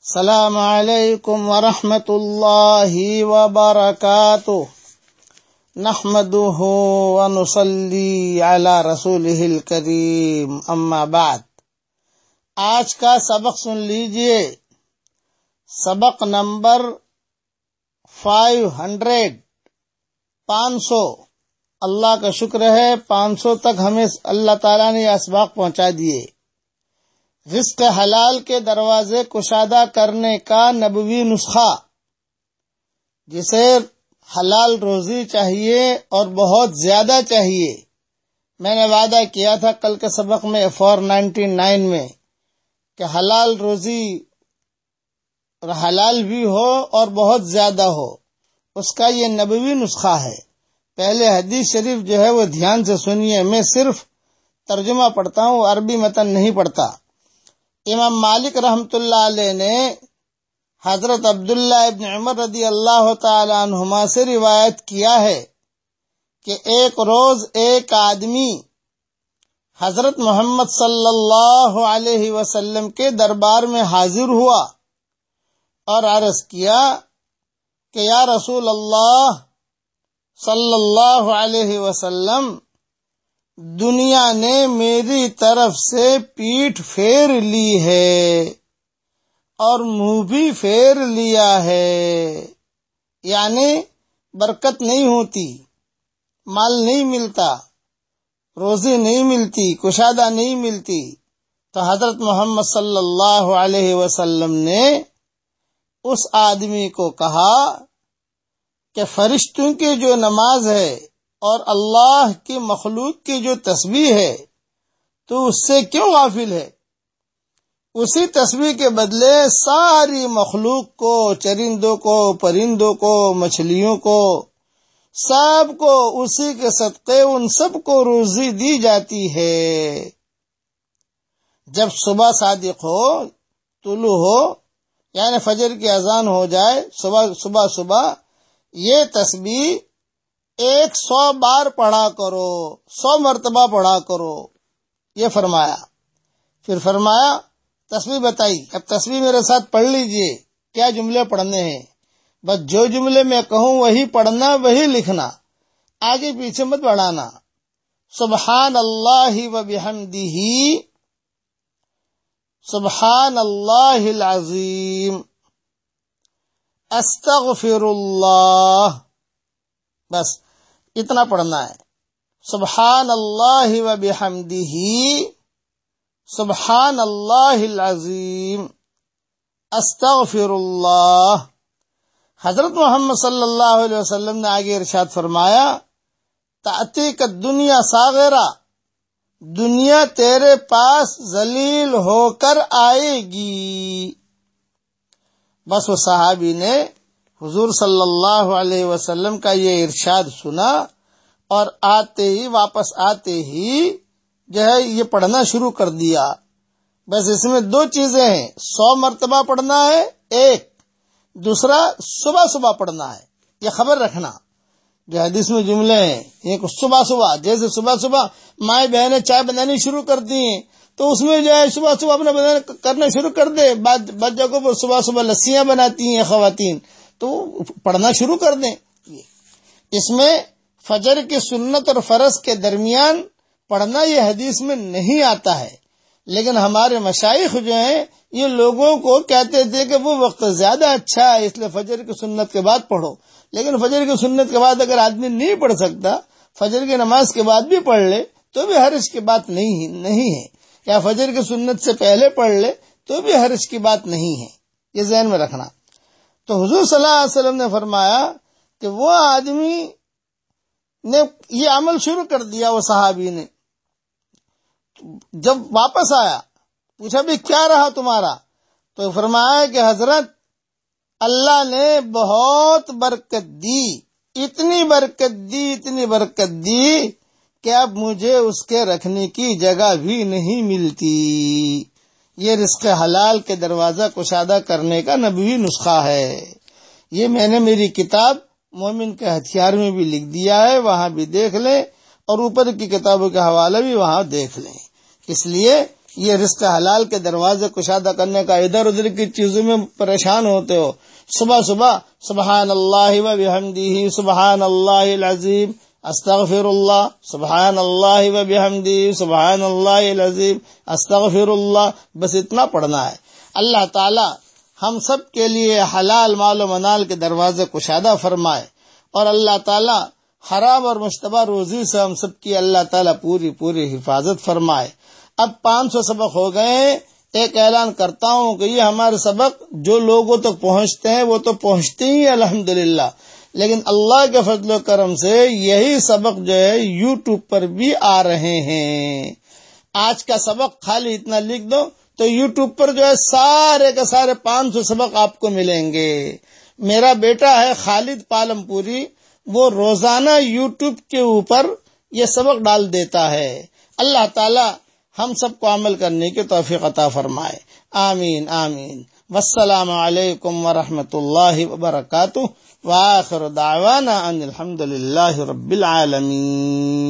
السلام علیکم ورحمۃ اللہ وبرکاتہ۔ نحمده ونصلي على رسوله الكريم اما بعد۔ آج کا سبق سن لیجیے۔ سبق نمبر فائیو ہنڈریڈ۔ پانچ سو۔ اللہ کا شکر ہے، پانچ سو تک ہمیں اللہ تعالیٰ نے اسباق پہنچا دیے۔ رزق حلال کے دروازے کشادہ کرنے کا نبوی نسخہ۔ جسے حلال روزی چاہیے اور بہت زیادہ چاہیے۔ میں نے وعدہ کیا تھا کل کے سبق میں فور نائنٹی نائن میں کہ حلال روزی حلال بھی ہو اور بہت زیادہ ہو۔ اس کا یہ نبوی نسخہ ہے۔ پہلے حدیث شریف جو ہے وہ دھیان سے سنیے، میں صرف ترجمہ پڑھتا ہوں، عربی متن نہیں پڑھتا۔ امام مالک رحمت اللہ علیہ نے حضرت عبداللہ ابن عمر رضی اللہ تعالی عنہما سے روایت کیا ہے کہ ایک روز ایک آدمی حضرت محمد صلی اللہ علیہ وسلم کے دربار میں حاضر ہوا اور عرض کیا کہ یا رسول اللہ صلی اللہ علیہ وسلم دنیا نے میری طرف سے پیٹھ پھیر لی ہے اور منہ بھی پھیر لیا ہے۔ یعنی برکت نہیں ہوتی، مال نہیں ملتا، روزی نہیں ملتی، کشادہ نہیں ملتی۔ تو حضرت محمد صلی اللہ علیہ وسلم نے اس آدمی کو کہا کہ فرشتوں کی جو نماز ہے اور اللہ کی مخلوق کی جو تسبیح ہے، تو اس سے کیوں غافل ہے؟ اسی تسبیح کے بدلے ساری مخلوق کو، چرندوں کو، پرندوں کو، مچھلیوں کو، سب کو اسی کے صدقے، ان سب کو روزی دی جاتی ہے۔ جب صبح صادق ہو، طلوع ہو یعنی فجر کی اذان ہو جائے، صبح صبح صبح، یہ تسبیح ایک سو بار پڑھا کرو، سو مرتبہ پڑھا کرو۔ یہ فرمایا۔ پھر فرمایا تصویر بتائی۔ اب تصویر میرے ساتھ پڑھ لیجیے۔ کیا جملے پڑھنے ہیں؟ بس جو جملے میں کہوں، وہی پڑھنا، وہی لکھنا۔ آگے پیچھے مت بڑھانا۔ سبحان اللہ و بحمدہ۔ سبحان اللہ العظیم۔ استغفر اللہ بس۔ اتنا پڑھنا ہے۔ سبحان اللہ و سبحان اللہ العظیم۔ استغفر اللہ حضرت محمد صلی اللہ علیہ وسلم نے آگے ارشاد فرمایا تعتی کا دنیا ساغرہ دنیا تیرے پاس ذلیل ہو کر آئے گی۔ بس وہ صحابی نے حضور صلی اللہ علیہ وسلم کا یہ ارشاد سنا اور آتے ہی واپس آتے ہی جو ہے یہ پڑھنا شروع کر دیا۔ بس اس میں دو چیزیں ہیں۔ سو مرتبہ پڑھنا ہے، ایک، دوسرا صبح صبح پڑھنا ہے۔ یہ خبر رکھنا۔ جو حدیث میں جملے ہیں ایک صبح صبح، جیسے صبح صبح مائیں بہنیں چائے بنانی شروع کرتی ہیں تو اس میں جو ہے صبح صبح اپنا کرنا شروع کر دے۔ بعد جگہوں پر صبح صبح لسیاں بناتی ہیں خواتین۔ تو پڑھنا شروع کر دیں۔ اس میں فجر کی سنت اور فرض کے درمیان پڑھنا یہ حدیث میں نہیں آتا ہے۔ لیکن ہمارے مشائق جو ہیں، یہ لوگوں کو کہتے تھے کہ وہ وقت زیادہ اچھا ہے، اس لیے فجر کی سنت کے بعد پڑھو۔ لیکن فجر کی سنت کے بعد اگر آدمی نہیں پڑھ سکتا، فجر کی نماز کے بعد بھی پڑھ لے، تو بھی حرج کی بات نہیں ہے۔ یا فجر کی سنت سے پہلے پڑھ لے، تو بھی حرج کی بات نہیں ہے۔ یہ ذہن میں رکھنا۔ تو حضور صلی اللہ علیہ وسلم نے فرمایا کہ وہ آدمی نے یہ عمل شروع کر دیا وہ صحابی نے۔ جب واپس آیا، پوچھا بھی کیا رہا تمہارا؟ تو فرمایا کہ حضرت، اللہ نے بہت برکت دی، اتنی برکت دی، اتنی برکت دی کہ اب مجھے اس کے رکھنے کی جگہ بھی نہیں ملتی۔ یہ رزق حلال کے دروازہ کشادہ کرنے کا نبوی نسخہ ہے۔ یہ میں نے میری کتاب مومن کے ہتھیار میں بھی لکھ دیا ہے، وہاں بھی دیکھ لیں اور اوپر کی کتابوں کے حوالے بھی وہاں دیکھ لیں۔ اس لیے یہ رزق حلال کے دروازے کشادہ کرنے کا ادھر ادھر کی چیزوں میں پریشان ہوتے ہو۔ صبح صبح سبحان اللہ و بحمدی سبحان اللہ العظیم استغفر اللہ سبحان اللہ و بحمدی سبحان اللہ العظیم استغفر اللہ بس اتنا پڑھنا ہے۔ اللہ تعالی ہم سب کے لیے حلال مال و منال کے دروازے کشادہ فرمائے اور اللہ تعالی حرام اور مشتبہ روزی سے ہم سب کی اللہ تعالی پوری پوری حفاظت فرمائے۔ اب پانچ سو سبق ہو گئے ایک اعلان کرتا ہوں کہ یہ ہمارے سبق جو لوگوں تک پہنچتے ہیں وہ تو پہنچتے ہی الحمد لیکن اللہ کے فضل و کرم سے یہی سبق جو ہے یو ٹیوب پر بھی آ رہے ہیں۔ آج کا سبق خالی اتنا لکھ دو تو یوٹیوب پر جو ہے سارے کے سارے پانچ سو سبق آپ کو ملیں گے۔ میرا بیٹا ہے خالد پالم پوری، وہ روزانہ یو ٹیوب کے اوپر یہ سبق ڈال دیتا ہے۔ اللہ تعالی ہم سب کو عمل کرنے کی توفیق عطا فرمائے۔ آمین آمین۔ والسلام علیکم ورحمۃ اللہ وبرکاتہ واخر دعوانا ان الحمد للہ رب العالمین۔